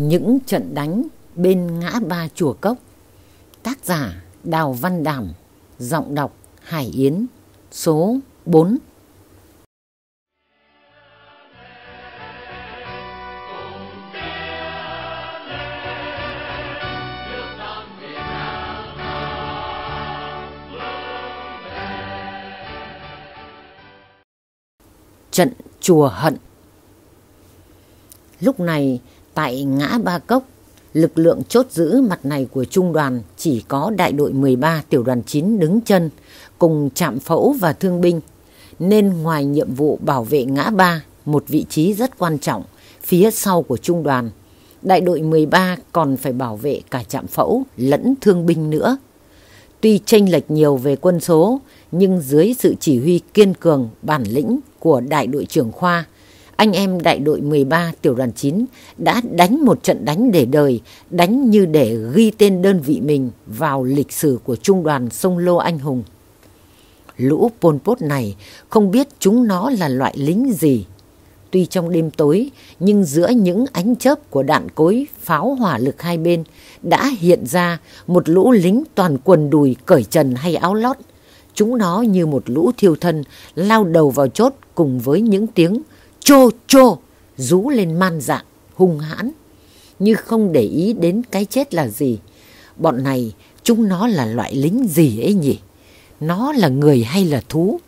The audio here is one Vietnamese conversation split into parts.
Những trận đánh bên ngã ba chùa cốc. Tác giả Đào Văn Đảm, Giọng đọc Hải Yến, Số 4 Trận Chùa Hận. Lúc này tại ngã Ba Cốc lực lượng chốt giữ mặt này của trung đoàn chỉ có đại đội 13 tiểu đoàn 9 đứng chân cùng chạm phẫu và thương binh. Nên ngoài nhiệm vụ bảo vệ ngã ba, một vị trí rất quan trọng phía sau của trung đoàn, đại đội 13 còn phải bảo vệ cả trạm phẫu lẫn thương binh nữa. Tuy chênh lệch nhiều về quân số, nhưng dưới sự chỉ huy kiên cường, bản lĩnh của đại đội trưởng Khoa, anh em đại đội 13 tiểu đoàn 9 đã đánh một trận đánh để đời, đánh như để ghi tên đơn vị mình vào lịch sử của trung đoàn sông Lô Anh Hùng. Lũ Pol Pot này không biết chúng nó là loại lính gì. Tuy trong đêm tối, nhưng giữa những ánh chớp của đạn cối, pháo hỏa lực hai bên đã hiện ra một lũ lính toàn quần đùi cởi trần hay áo lót. Chúng nó như một lũ thiêu thân lao đầu vào chốt cùng với những tiếng chô chô, rú lên man dạng, hung hãn. Như không để ý đến cái chết là gì. Bọn này, chúng nó là loại lính gì ấy nhỉ? Nó là người hay là thú?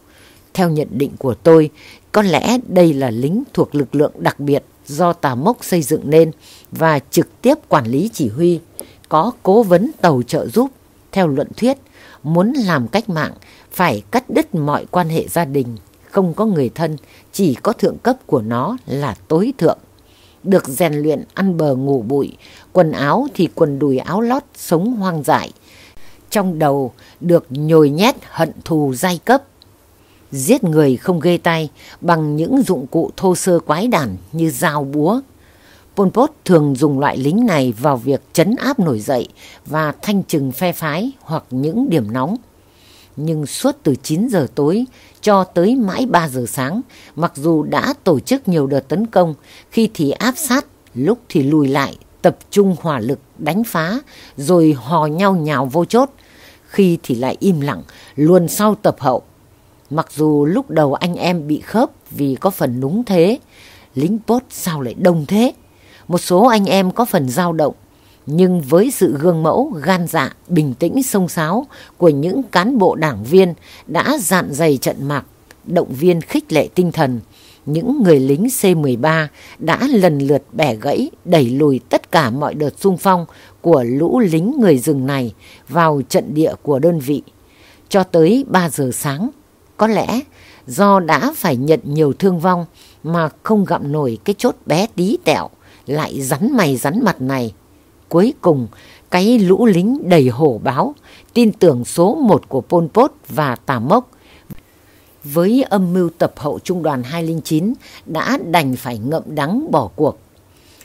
Theo nhận định của tôi, có lẽ đây là lính thuộc lực lượng đặc biệt do tà mốc xây dựng nên và trực tiếp quản lý chỉ huy, có cố vấn tàu trợ giúp. Theo luận thuyết, muốn làm cách mạng, phải cắt đứt mọi quan hệ gia đình không có người thân, chỉ có thượng cấp của nó là tối thượng. Được rèn luyện ăn bờ ngủ bụi, quần áo thì quần đùi áo lót sống hoang dại. Trong đầu được nhồi nhét hận thù giai cấp. Giết người không ghê tay bằng những dụng cụ thô sơ quái đản như dao búa. Pol Pot thường dùng loại lính này vào việc chấn áp nổi dậy và thanh trừng phe phái hoặc những điểm nóng nhưng suốt từ 9 giờ tối cho tới mãi 3 giờ sáng, mặc dù đã tổ chức nhiều đợt tấn công, khi thì áp sát, lúc thì lùi lại, tập trung hỏa lực đánh phá, rồi hò nhau nhào vô chốt, khi thì lại im lặng, luôn sau tập hậu. Mặc dù lúc đầu anh em bị khớp vì có phần núng thế, lính bốt sao lại đông thế? Một số anh em có phần dao động, nhưng với sự gương mẫu, gan dạ, bình tĩnh sông sáo của những cán bộ đảng viên đã dạn dày trận mạc, động viên khích lệ tinh thần, những người lính C-13 đã lần lượt bẻ gãy, đẩy lùi tất cả mọi đợt xung phong của lũ lính người rừng này vào trận địa của đơn vị. Cho tới 3 giờ sáng, có lẽ do đã phải nhận nhiều thương vong mà không gặm nổi cái chốt bé tí tẹo, lại rắn mày rắn mặt này Cuối cùng, cái lũ lính đầy hổ báo, tin tưởng số một của Pol Pot và Tà Mốc, với âm mưu tập hậu trung đoàn 209 đã đành phải ngậm đắng bỏ cuộc.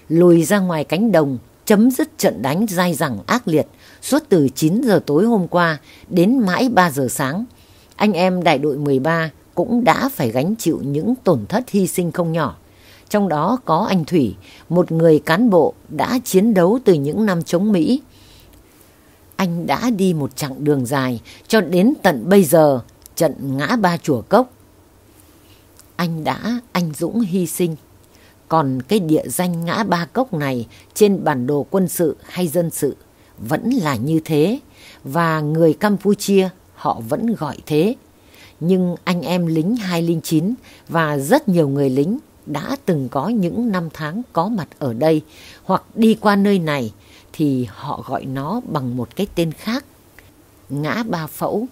Lùi ra ngoài cánh đồng, chấm dứt trận đánh dai dẳng ác liệt suốt từ 9 giờ tối hôm qua đến mãi 3 giờ sáng. Anh em đại đội 13 cũng đã phải gánh chịu những tổn thất hy sinh không nhỏ trong đó có anh Thủy, một người cán bộ đã chiến đấu từ những năm chống Mỹ. Anh đã đi một chặng đường dài cho đến tận bây giờ trận ngã ba chùa cốc. Anh đã anh dũng hy sinh. Còn cái địa danh ngã ba cốc này trên bản đồ quân sự hay dân sự vẫn là như thế và người Campuchia họ vẫn gọi thế. Nhưng anh em lính 209 và rất nhiều người lính đã từng có những năm tháng có mặt ở đây hoặc đi qua nơi này thì họ gọi nó bằng một cái tên khác. Ngã ba phẫu,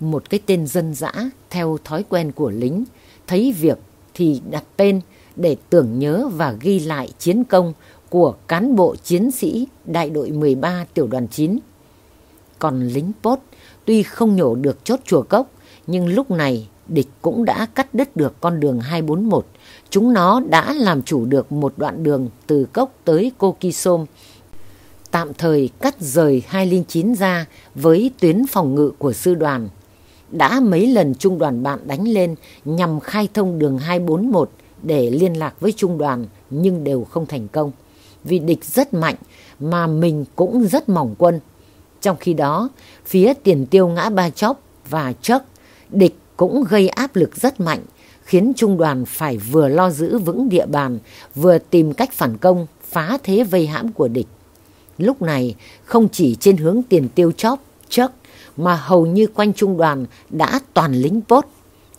một cái tên dân dã theo thói quen của lính, thấy việc thì đặt tên để tưởng nhớ và ghi lại chiến công của cán bộ chiến sĩ đại đội 13 tiểu đoàn 9. Còn lính pốt tuy không nhổ được chốt chùa cốc nhưng lúc này địch cũng đã cắt đứt được con đường 241 Chúng nó đã làm chủ được một đoạn đường từ cốc tới Cô Kisom, tạm thời cắt rời 209 ra với tuyến phòng ngự của sư đoàn. Đã mấy lần trung đoàn bạn đánh lên nhằm khai thông đường 241 để liên lạc với trung đoàn nhưng đều không thành công. vì địch rất mạnh mà mình cũng rất mỏng quân. Trong khi đó, phía tiền tiêu ngã ba chóc và chớp địch cũng gây áp lực rất mạnh, khiến trung đoàn phải vừa lo giữ vững địa bàn, vừa tìm cách phản công, phá thế vây hãm của địch. Lúc này, không chỉ trên hướng tiền tiêu chóp, chấc, mà hầu như quanh trung đoàn đã toàn lính bốt.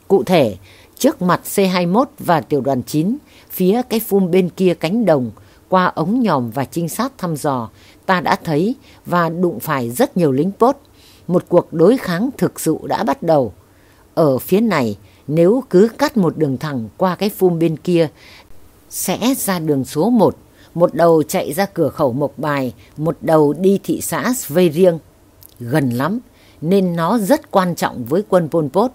Cụ thể, trước mặt C-21 và tiểu đoàn 9, phía cái phum bên kia cánh đồng, qua ống nhòm và trinh sát thăm dò, ta đã thấy và đụng phải rất nhiều lính bốt. Một cuộc đối kháng thực sự đã bắt đầu. Ở phía này, nếu cứ cắt một đường thẳng qua cái phum bên kia, sẽ ra đường số 1, một đầu chạy ra cửa khẩu Mộc Bài, một đầu đi thị xã Svei Riêng. Gần lắm, nên nó rất quan trọng với quân Pol Pot.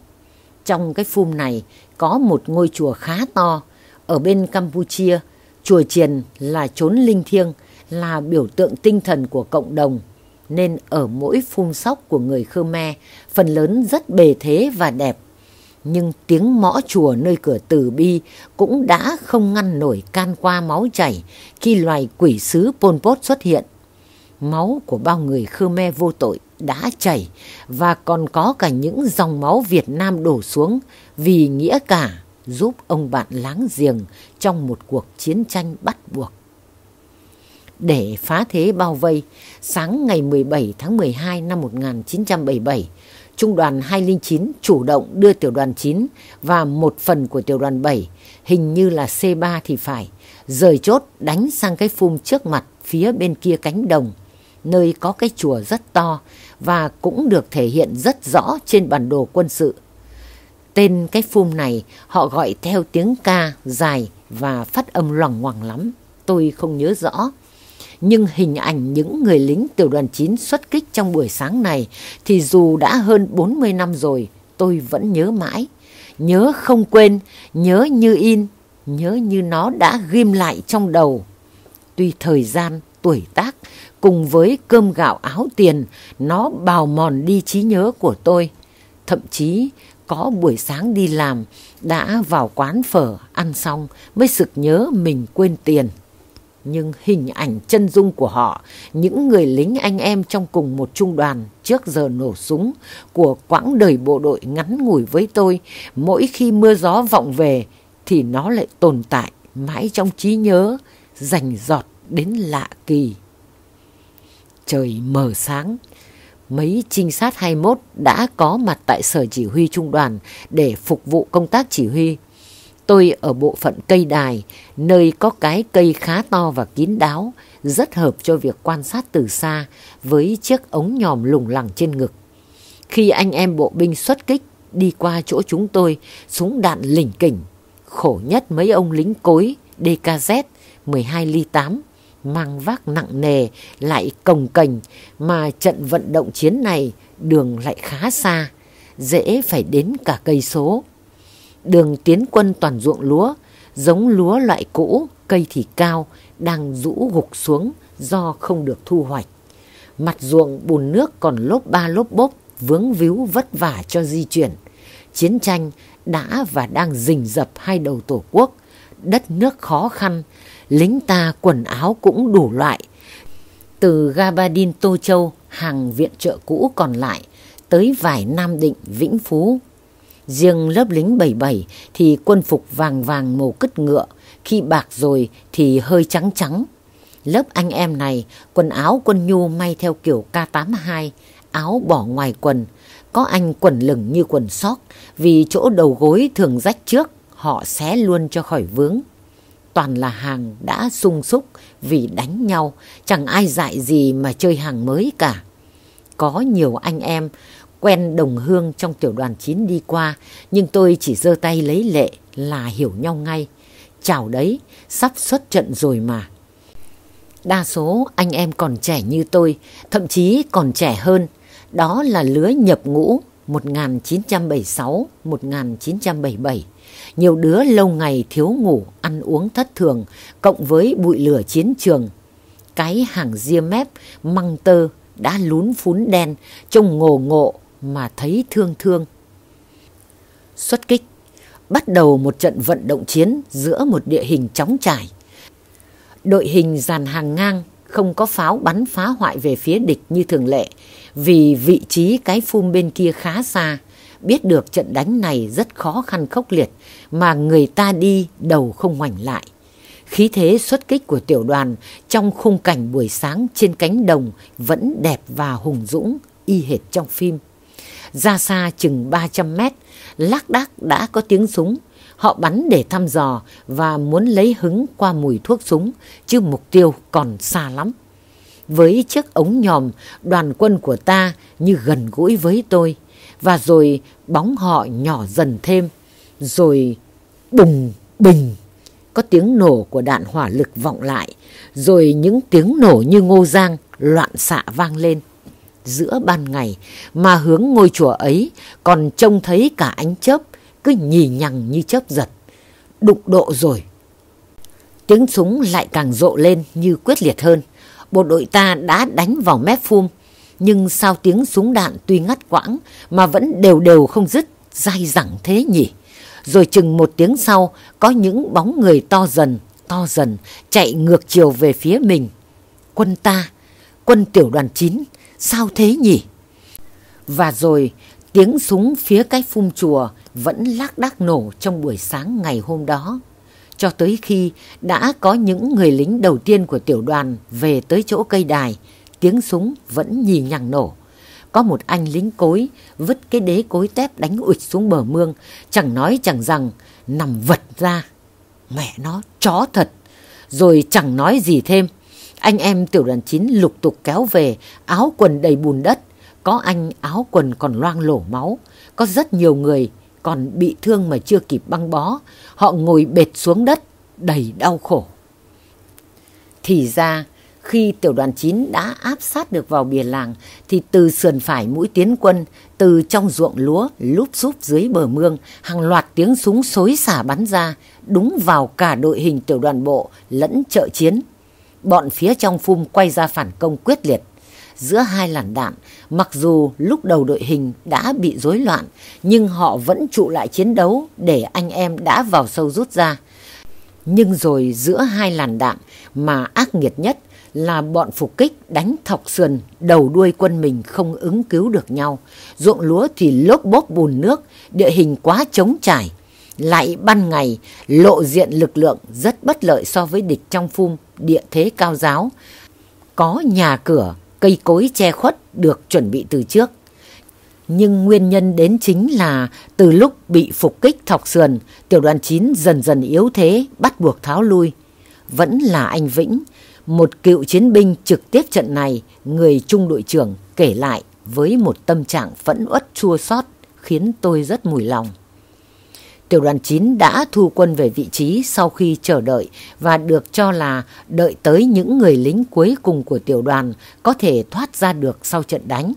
Trong cái phum này có một ngôi chùa khá to. Ở bên Campuchia, chùa Triền là chốn linh thiêng, là biểu tượng tinh thần của cộng đồng. Nên ở mỗi phun sóc của người Khmer, phần lớn rất bề thế và đẹp. Nhưng tiếng mõ chùa nơi cửa tử bi cũng đã không ngăn nổi can qua máu chảy khi loài quỷ sứ Pol Pot xuất hiện. Máu của bao người Khmer vô tội đã chảy và còn có cả những dòng máu Việt Nam đổ xuống vì nghĩa cả giúp ông bạn láng giềng trong một cuộc chiến tranh bắt buộc. Để phá thế bao vây, sáng ngày 17 tháng 12 năm 1977, Trung đoàn 209 chủ động đưa tiểu đoàn 9 và một phần của tiểu đoàn 7, hình như là C3 thì phải, rời chốt đánh sang cái phum trước mặt phía bên kia cánh đồng, nơi có cái chùa rất to và cũng được thể hiện rất rõ trên bản đồ quân sự. Tên cái phum này họ gọi theo tiếng ca dài và phát âm loằng ngoằng lắm, tôi không nhớ rõ. Nhưng hình ảnh những người lính tiểu đoàn 9 xuất kích trong buổi sáng này thì dù đã hơn 40 năm rồi, tôi vẫn nhớ mãi. Nhớ không quên, nhớ như in, nhớ như nó đã ghim lại trong đầu. Tuy thời gian, tuổi tác cùng với cơm gạo áo tiền, nó bào mòn đi trí nhớ của tôi. Thậm chí có buổi sáng đi làm, đã vào quán phở ăn xong mới sực nhớ mình quên tiền. Nhưng hình ảnh chân dung của họ, những người lính anh em trong cùng một trung đoàn trước giờ nổ súng của quãng đời bộ đội ngắn ngủi với tôi, mỗi khi mưa gió vọng về thì nó lại tồn tại mãi trong trí nhớ, rành giọt đến lạ kỳ trời mờ sáng. Mấy trinh sát 21 đã có mặt tại sở chỉ huy trung đoàn để phục vụ công tác chỉ huy. Tôi ở bộ phận cây đài, nơi có cái cây khá to và kín đáo, rất hợp cho việc quan sát từ xa với chiếc ống nhòm lủng lẳng trên ngực. Khi anh em bộ binh xuất kích đi qua chỗ chúng tôi, súng đạn lỉnh kỉnh. Khổ nhất mấy ông lính cối DKZ 12 ly 8 mang vác nặng nề lại cồng cành mà trận vận động chiến này đường lại khá xa, dễ phải đến cả cây số. Đường tiến quân toàn ruộng lúa, giống lúa loại cũ, cây thì cao, đang rũ gục xuống do không được thu hoạch. Mặt ruộng bùn nước còn lốp ba lốp bốp, vướng víu vất vả cho di chuyển. Chiến tranh đã và đang rình rập hai đầu tổ quốc, đất nước khó khăn, lính ta quần áo cũng đủ loại. Từ Gabadin Tô Châu, hàng viện trợ cũ còn lại, tới vải Nam Định, Vĩnh Phú. Riêng lớp lính 77 thì quân phục vàng vàng màu cứt ngựa, khi bạc rồi thì hơi trắng trắng. Lớp anh em này, quần áo quân nhu may theo kiểu K82, áo bỏ ngoài quần. Có anh quần lửng như quần sóc, vì chỗ đầu gối thường rách trước, họ xé luôn cho khỏi vướng toàn là hàng đã sung súc vì đánh nhau, chẳng ai dạy gì mà chơi hàng mới cả. Có nhiều anh em quen đồng hương trong tiểu đoàn 9 đi qua, nhưng tôi chỉ giơ tay lấy lệ là hiểu nhau ngay. Chào đấy, sắp xuất trận rồi mà. Đa số anh em còn trẻ như tôi, thậm chí còn trẻ hơn. Đó là lứa nhập ngũ 1976-1977. Nhiều đứa lâu ngày thiếu ngủ, ăn uống thất thường, cộng với bụi lửa chiến trường. Cái hàng ria mép, măng tơ đã lún phún đen, trông ngồ ngộ mà thấy thương thương. Xuất kích, Bắt đầu một trận vận động chiến giữa một địa hình chóng trải. Đội hình dàn hàng ngang, không có pháo bắn phá hoại về phía địch như thường lệ, vì vị trí cái phun bên kia khá xa. Biết được trận đánh này rất khó khăn khốc liệt, mà người ta đi đầu không ngoảnh lại. Khí thế xuất kích của tiểu đoàn trong khung cảnh buổi sáng trên cánh đồng vẫn đẹp và hùng dũng, y hệt trong phim. Ra xa chừng 300 mét, lác đác đã có tiếng súng. Họ bắn để thăm dò và muốn lấy hứng qua mùi thuốc súng, chứ mục tiêu còn xa lắm. Với chiếc ống nhòm, đoàn quân của ta như gần gũi với tôi. Và rồi bóng họ nhỏ dần thêm. Rồi bùng bình có tiếng nổ của đạn hỏa lực vọng lại, rồi những tiếng nổ như ngô giang loạn xạ vang lên. Giữa ban ngày mà hướng ngôi chùa ấy còn trông thấy cả ánh chớp cứ nhì nhằng như chớp giật. Đụng độ rồi. Tiếng súng lại càng rộ lên như quyết liệt hơn. Bộ đội ta đã đánh vào mép phum, nhưng sao tiếng súng đạn tuy ngắt quãng mà vẫn đều đều không dứt, dai dẳng thế nhỉ? Rồi chừng một tiếng sau, có những bóng người to dần, to dần, chạy ngược chiều về phía mình. Quân ta, quân tiểu đoàn 9, sao thế nhỉ? Và rồi, tiếng súng phía cái phum chùa vẫn lác đác nổ trong buổi sáng ngày hôm đó. Cho tới khi đã có những người lính đầu tiên của tiểu đoàn về tới chỗ cây đài, tiếng súng vẫn nhì nhằng nổ có một anh lính cối vứt cái đế cối tép đánh ụt xuống bờ mương, chẳng nói chẳng rằng, nằm vật ra. Mẹ nó, chó thật. Rồi chẳng nói gì thêm. Anh em tiểu đoàn 9 lục tục kéo về, áo quần đầy bùn đất. Có anh áo quần còn loang lổ máu. Có rất nhiều người còn bị thương mà chưa kịp băng bó. Họ ngồi bệt xuống đất, đầy đau khổ. Thì ra, khi tiểu đoàn 9 đã áp sát được vào bìa làng thì từ sườn phải mũi tiến quân, từ trong ruộng lúa lúp xúp dưới bờ mương, hàng loạt tiếng súng xối xả bắn ra, đúng vào cả đội hình tiểu đoàn bộ lẫn trợ chiến. Bọn phía trong phum quay ra phản công quyết liệt. Giữa hai làn đạn, mặc dù lúc đầu đội hình đã bị rối loạn, nhưng họ vẫn trụ lại chiến đấu để anh em đã vào sâu rút ra. Nhưng rồi giữa hai làn đạn mà ác nghiệt nhất là bọn phục kích đánh thọc sườn đầu đuôi quân mình không ứng cứu được nhau. Ruộng lúa thì lốp bốp bùn nước, địa hình quá trống trải. Lại ban ngày, lộ diện lực lượng rất bất lợi so với địch trong phum, địa thế cao giáo. Có nhà cửa, cây cối che khuất được chuẩn bị từ trước. Nhưng nguyên nhân đến chính là từ lúc bị phục kích thọc sườn, tiểu đoàn 9 dần dần yếu thế, bắt buộc tháo lui. Vẫn là anh Vĩnh, một cựu chiến binh trực tiếp trận này, người trung đội trưởng kể lại với một tâm trạng phẫn uất chua xót khiến tôi rất mùi lòng. Tiểu đoàn 9 đã thu quân về vị trí sau khi chờ đợi và được cho là đợi tới những người lính cuối cùng của tiểu đoàn có thể thoát ra được sau trận đánh.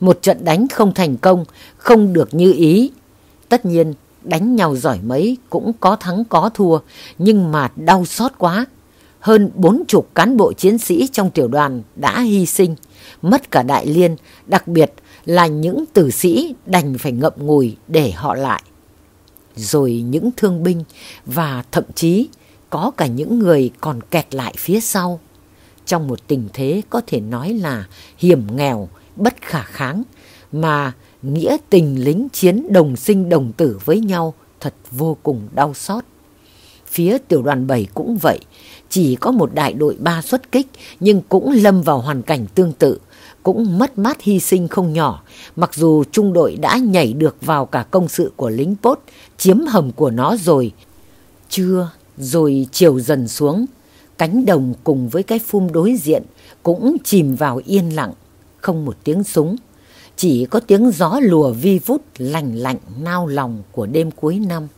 Một trận đánh không thành công, không được như ý. Tất nhiên, đánh nhau giỏi mấy cũng có thắng có thua, nhưng mà đau xót quá hơn bốn chục cán bộ chiến sĩ trong tiểu đoàn đã hy sinh, mất cả đại liên, đặc biệt là những tử sĩ đành phải ngậm ngùi để họ lại. Rồi những thương binh và thậm chí có cả những người còn kẹt lại phía sau. Trong một tình thế có thể nói là hiểm nghèo, bất khả kháng, mà nghĩa tình lính chiến đồng sinh đồng tử với nhau thật vô cùng đau xót. Phía tiểu đoàn 7 cũng vậy, chỉ có một đại đội ba xuất kích nhưng cũng lâm vào hoàn cảnh tương tự, cũng mất mát hy sinh không nhỏ, mặc dù trung đội đã nhảy được vào cả công sự của lính pốt, chiếm hầm của nó rồi. Trưa, rồi chiều dần xuống, cánh đồng cùng với cái phum đối diện cũng chìm vào yên lặng, không một tiếng súng. Chỉ có tiếng gió lùa vi vút lành lạnh nao lòng của đêm cuối năm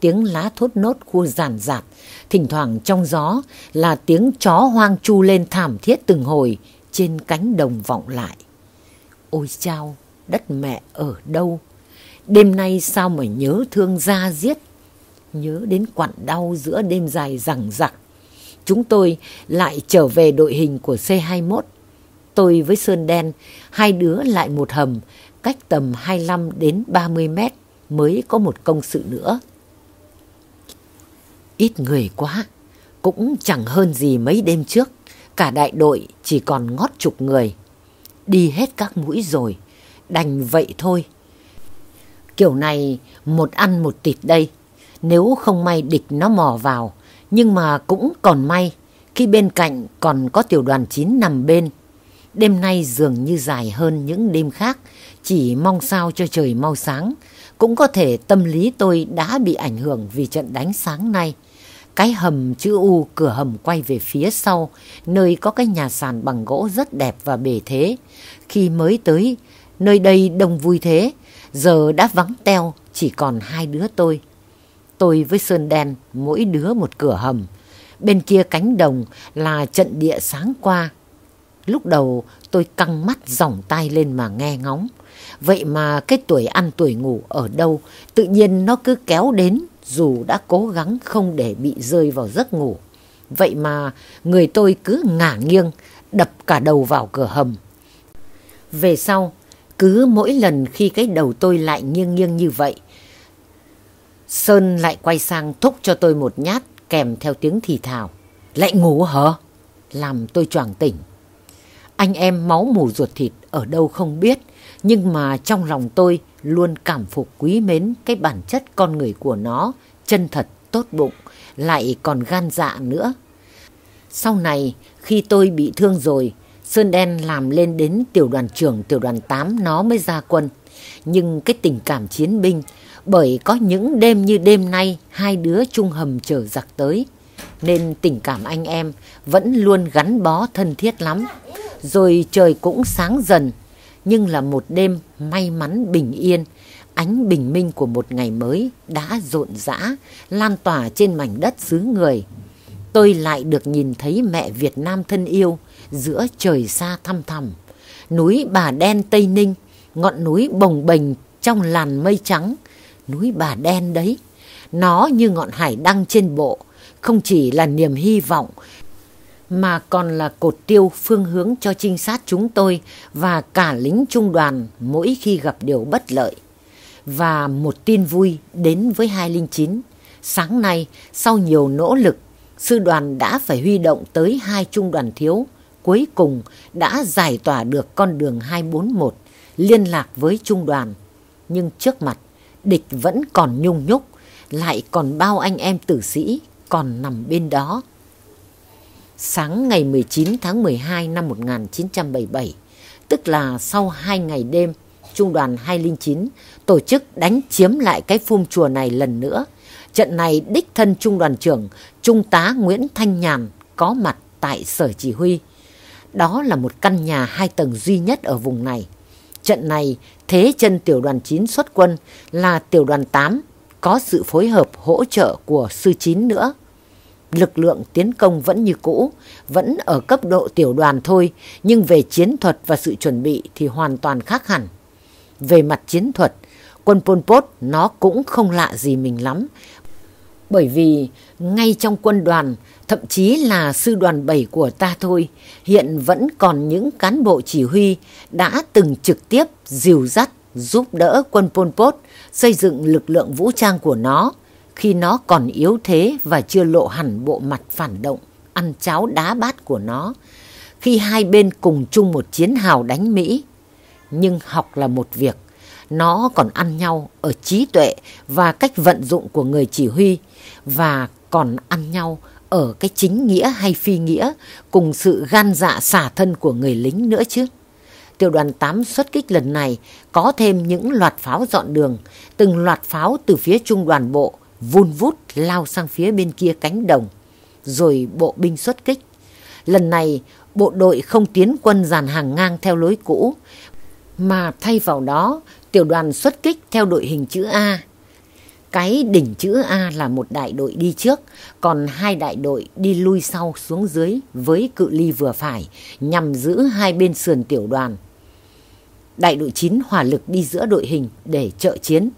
tiếng lá thốt nốt khua giàn giạt, thỉnh thoảng trong gió là tiếng chó hoang chu lên thảm thiết từng hồi trên cánh đồng vọng lại. Ôi chao, đất mẹ ở đâu? Đêm nay sao mà nhớ thương ra giết? Nhớ đến quặn đau giữa đêm dài rằng rặc. Chúng tôi lại trở về đội hình của C-21. Tôi với Sơn Đen, hai đứa lại một hầm, cách tầm 25 đến 30 mét mới có một công sự nữa. Ít người quá, cũng chẳng hơn gì mấy đêm trước. Cả đại đội chỉ còn ngót chục người. Đi hết các mũi rồi, đành vậy thôi. Kiểu này một ăn một tịt đây. Nếu không may địch nó mò vào, nhưng mà cũng còn may khi bên cạnh còn có tiểu đoàn 9 nằm bên. Đêm nay dường như dài hơn những đêm khác, chỉ mong sao cho trời mau sáng. Cũng có thể tâm lý tôi đã bị ảnh hưởng vì trận đánh sáng nay. Cái hầm chữ U cửa hầm quay về phía sau, nơi có cái nhà sàn bằng gỗ rất đẹp và bề thế. Khi mới tới, nơi đây đông vui thế, giờ đã vắng teo, chỉ còn hai đứa tôi. Tôi với Sơn Đen, mỗi đứa một cửa hầm. Bên kia cánh đồng là trận địa sáng qua. Lúc đầu tôi căng mắt dòng tay lên mà nghe ngóng. Vậy mà cái tuổi ăn tuổi ngủ ở đâu tự nhiên nó cứ kéo đến dù đã cố gắng không để bị rơi vào giấc ngủ. Vậy mà người tôi cứ ngả nghiêng, đập cả đầu vào cửa hầm. Về sau, cứ mỗi lần khi cái đầu tôi lại nghiêng nghiêng như vậy, Sơn lại quay sang thúc cho tôi một nhát kèm theo tiếng thì thào. Lại ngủ hả? Làm tôi choàng tỉnh. Anh em máu mù ruột thịt ở đâu không biết, nhưng mà trong lòng tôi luôn cảm phục quý mến cái bản chất con người của nó, chân thật, tốt bụng, lại còn gan dạ nữa. Sau này, khi tôi bị thương rồi, Sơn Đen làm lên đến tiểu đoàn trưởng tiểu đoàn 8 nó mới ra quân. Nhưng cái tình cảm chiến binh, bởi có những đêm như đêm nay hai đứa chung hầm chờ giặc tới, nên tình cảm anh em vẫn luôn gắn bó thân thiết lắm. Rồi trời cũng sáng dần, nhưng là một đêm may mắn bình yên, ánh bình minh của một ngày mới đã rộn rã, lan tỏa trên mảnh đất xứ người. Tôi lại được nhìn thấy mẹ Việt Nam thân yêu giữa trời xa thăm thẳm. Núi Bà Đen Tây Ninh, ngọn núi bồng bềnh trong làn mây trắng. Núi Bà Đen đấy, nó như ngọn hải đăng trên bộ, không chỉ là niềm hy vọng mà còn là cột tiêu phương hướng cho trinh sát chúng tôi và cả lính trung đoàn mỗi khi gặp điều bất lợi. Và một tin vui đến với 209. Sáng nay, sau nhiều nỗ lực, sư đoàn đã phải huy động tới hai trung đoàn thiếu. Cuối cùng đã giải tỏa được con đường 241, liên lạc với trung đoàn. Nhưng trước mặt, địch vẫn còn nhung nhúc, lại còn bao anh em tử sĩ còn nằm bên đó. Sáng ngày 19 tháng 12 năm 1977, tức là sau hai ngày đêm, Trung đoàn 209 tổ chức đánh chiếm lại cái phum chùa này lần nữa. Trận này đích thân Trung đoàn trưởng Trung tá Nguyễn Thanh Nhàn có mặt tại sở chỉ huy. Đó là một căn nhà hai tầng duy nhất ở vùng này. Trận này thế chân tiểu đoàn 9 xuất quân là tiểu đoàn 8 có sự phối hợp hỗ trợ của sư 9 nữa lực lượng tiến công vẫn như cũ, vẫn ở cấp độ tiểu đoàn thôi, nhưng về chiến thuật và sự chuẩn bị thì hoàn toàn khác hẳn. Về mặt chiến thuật, quân Pol Pot nó cũng không lạ gì mình lắm. Bởi vì ngay trong quân đoàn, thậm chí là sư đoàn 7 của ta thôi, hiện vẫn còn những cán bộ chỉ huy đã từng trực tiếp dìu dắt giúp đỡ quân Pol Pot xây dựng lực lượng vũ trang của nó khi nó còn yếu thế và chưa lộ hẳn bộ mặt phản động, ăn cháo đá bát của nó, khi hai bên cùng chung một chiến hào đánh Mỹ. Nhưng học là một việc, nó còn ăn nhau ở trí tuệ và cách vận dụng của người chỉ huy và còn ăn nhau ở cái chính nghĩa hay phi nghĩa cùng sự gan dạ xả thân của người lính nữa chứ. Tiểu đoàn 8 xuất kích lần này có thêm những loạt pháo dọn đường, từng loạt pháo từ phía trung đoàn bộ vun vút lao sang phía bên kia cánh đồng, rồi bộ binh xuất kích. Lần này, bộ đội không tiến quân dàn hàng ngang theo lối cũ, mà thay vào đó, tiểu đoàn xuất kích theo đội hình chữ A. Cái đỉnh chữ A là một đại đội đi trước, còn hai đại đội đi lui sau xuống dưới với cự ly vừa phải nhằm giữ hai bên sườn tiểu đoàn. Đại đội 9 hỏa lực đi giữa đội hình để trợ chiến.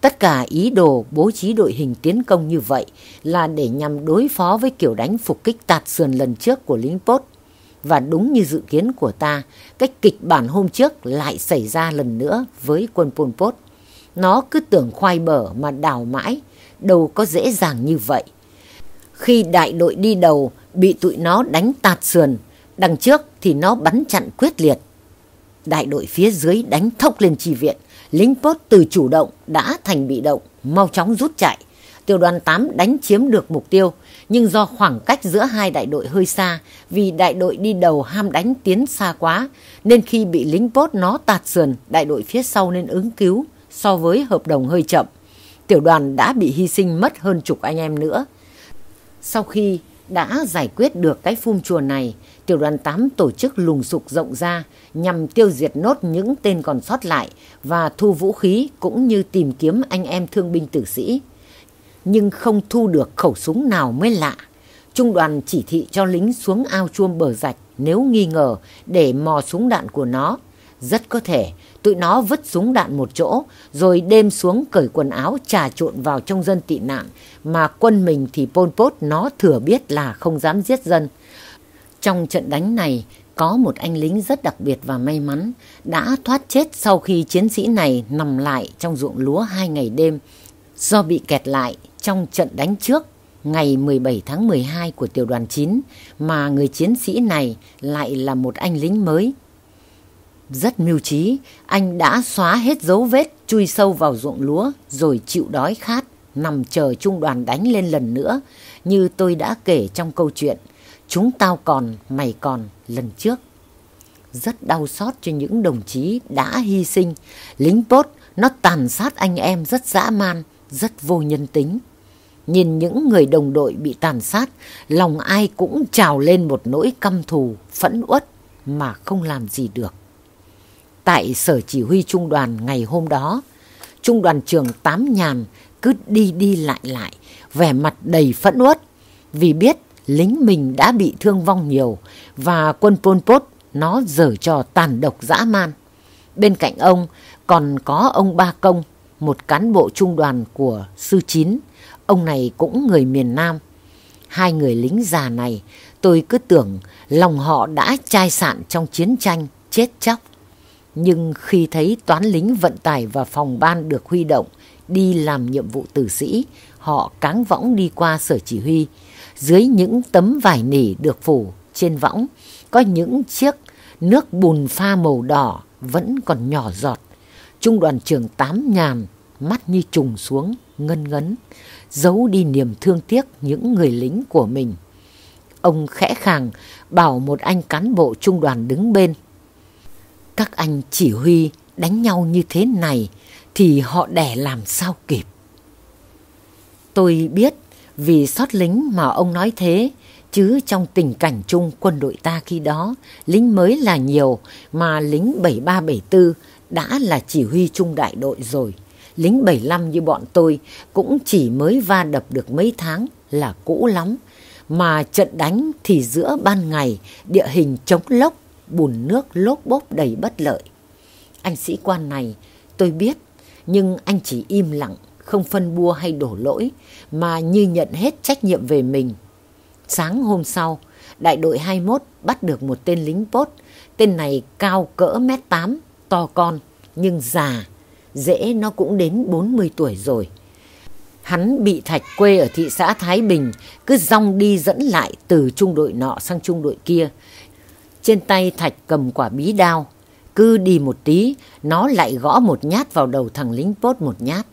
Tất cả ý đồ bố trí đội hình tiến công như vậy là để nhằm đối phó với kiểu đánh phục kích tạt sườn lần trước của lính Pốt. Và đúng như dự kiến của ta, cái kịch bản hôm trước lại xảy ra lần nữa với quân Pol Pot. Nó cứ tưởng khoai bở mà đào mãi, đâu có dễ dàng như vậy. Khi đại đội đi đầu bị tụi nó đánh tạt sườn, đằng trước thì nó bắn chặn quyết liệt. Đại đội phía dưới đánh thốc lên chi viện, lính post từ chủ động đã thành bị động, mau chóng rút chạy. Tiểu đoàn 8 đánh chiếm được mục tiêu, nhưng do khoảng cách giữa hai đại đội hơi xa, vì đại đội đi đầu ham đánh tiến xa quá, nên khi bị lính post nó tạt sườn, đại đội phía sau nên ứng cứu so với hợp đồng hơi chậm. Tiểu đoàn đã bị hy sinh mất hơn chục anh em nữa. Sau khi đã giải quyết được cái phum chùa này, tiểu đoàn 8 tổ chức lùng sục rộng ra nhằm tiêu diệt nốt những tên còn sót lại và thu vũ khí cũng như tìm kiếm anh em thương binh tử sĩ. Nhưng không thu được khẩu súng nào mới lạ. Trung đoàn chỉ thị cho lính xuống ao chuông bờ rạch nếu nghi ngờ để mò súng đạn của nó. Rất có thể tụi nó vứt súng đạn một chỗ rồi đêm xuống cởi quần áo trà trộn vào trong dân tị nạn mà quân mình thì Pol Pot nó thừa biết là không dám giết dân. Trong trận đánh này có một anh lính rất đặc biệt và may mắn đã thoát chết sau khi chiến sĩ này nằm lại trong ruộng lúa hai ngày đêm do bị kẹt lại trong trận đánh trước ngày 17 tháng 12 của tiểu đoàn 9 mà người chiến sĩ này lại là một anh lính mới. Rất mưu trí, anh đã xóa hết dấu vết chui sâu vào ruộng lúa rồi chịu đói khát, nằm chờ trung đoàn đánh lên lần nữa như tôi đã kể trong câu chuyện Chúng tao còn, mày còn lần trước. Rất đau xót cho những đồng chí đã hy sinh. Lính bốt nó tàn sát anh em rất dã man, rất vô nhân tính. Nhìn những người đồng đội bị tàn sát, lòng ai cũng trào lên một nỗi căm thù, phẫn uất mà không làm gì được. Tại sở chỉ huy trung đoàn ngày hôm đó, trung đoàn trưởng Tám Nhàn cứ đi đi lại lại, vẻ mặt đầy phẫn uất vì biết lính mình đã bị thương vong nhiều và quân Pol Pot nó dở trò tàn độc dã man. Bên cạnh ông còn có ông Ba Công, một cán bộ trung đoàn của Sư Chín. Ông này cũng người miền Nam. Hai người lính già này tôi cứ tưởng lòng họ đã chai sạn trong chiến tranh, chết chóc. Nhưng khi thấy toán lính vận tải và phòng ban được huy động đi làm nhiệm vụ tử sĩ, họ cáng võng đi qua sở chỉ huy. Dưới những tấm vải nỉ được phủ trên võng có những chiếc nước bùn pha màu đỏ vẫn còn nhỏ giọt. Trung đoàn trưởng tám nhàn, mắt như trùng xuống, ngân ngấn, giấu đi niềm thương tiếc những người lính của mình. Ông khẽ khàng bảo một anh cán bộ trung đoàn đứng bên. Các anh chỉ huy đánh nhau như thế này thì họ đẻ làm sao kịp. Tôi biết vì sót lính mà ông nói thế, chứ trong tình cảnh chung quân đội ta khi đó, lính mới là nhiều mà lính 7374 đã là chỉ huy trung đại đội rồi. Lính 75 như bọn tôi cũng chỉ mới va đập được mấy tháng là cũ lắm. Mà trận đánh thì giữa ban ngày địa hình chống lốc, bùn nước lốp bốp đầy bất lợi. Anh sĩ quan này tôi biết nhưng anh chỉ im lặng không phân bua hay đổ lỗi, mà như nhận hết trách nhiệm về mình. Sáng hôm sau, đại đội 21 bắt được một tên lính pốt. Tên này cao cỡ mét 8, to con, nhưng già, dễ nó cũng đến 40 tuổi rồi. Hắn bị Thạch quê ở thị xã Thái Bình, cứ rong đi dẫn lại từ trung đội nọ sang trung đội kia. Trên tay Thạch cầm quả bí đao, cứ đi một tí, nó lại gõ một nhát vào đầu thằng lính pốt một nhát.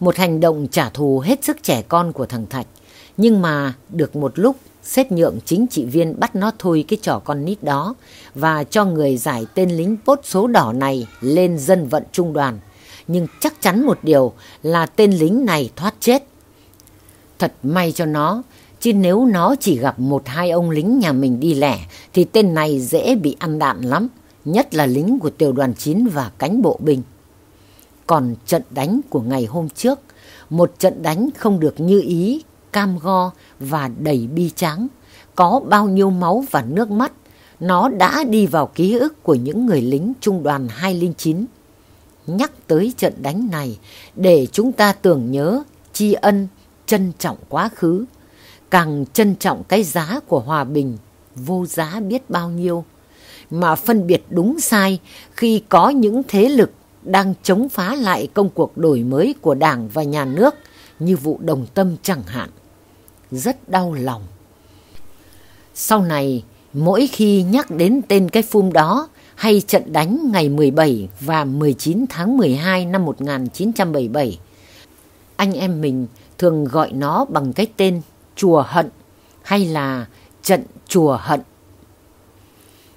Một hành động trả thù hết sức trẻ con của thằng Thạch. Nhưng mà được một lúc xét nhượng chính trị viên bắt nó thôi cái trò con nít đó và cho người giải tên lính bốt số đỏ này lên dân vận trung đoàn. Nhưng chắc chắn một điều là tên lính này thoát chết. Thật may cho nó, chứ nếu nó chỉ gặp một hai ông lính nhà mình đi lẻ thì tên này dễ bị ăn đạn lắm, nhất là lính của tiểu đoàn 9 và cánh bộ binh. Còn trận đánh của ngày hôm trước, một trận đánh không được như ý, cam go và đầy bi tráng. Có bao nhiêu máu và nước mắt, nó đã đi vào ký ức của những người lính trung đoàn 209. Nhắc tới trận đánh này để chúng ta tưởng nhớ, tri ân, trân trọng quá khứ. Càng trân trọng cái giá của hòa bình, vô giá biết bao nhiêu. Mà phân biệt đúng sai khi có những thế lực đang chống phá lại công cuộc đổi mới của Đảng và Nhà nước như vụ đồng tâm chẳng hạn. rất đau lòng. Sau này, mỗi khi nhắc đến tên cái phum đó hay trận đánh ngày 17 và 19 tháng 12 năm 1977, anh em mình thường gọi nó bằng cái tên Chùa Hận hay là Trận Chùa Hận.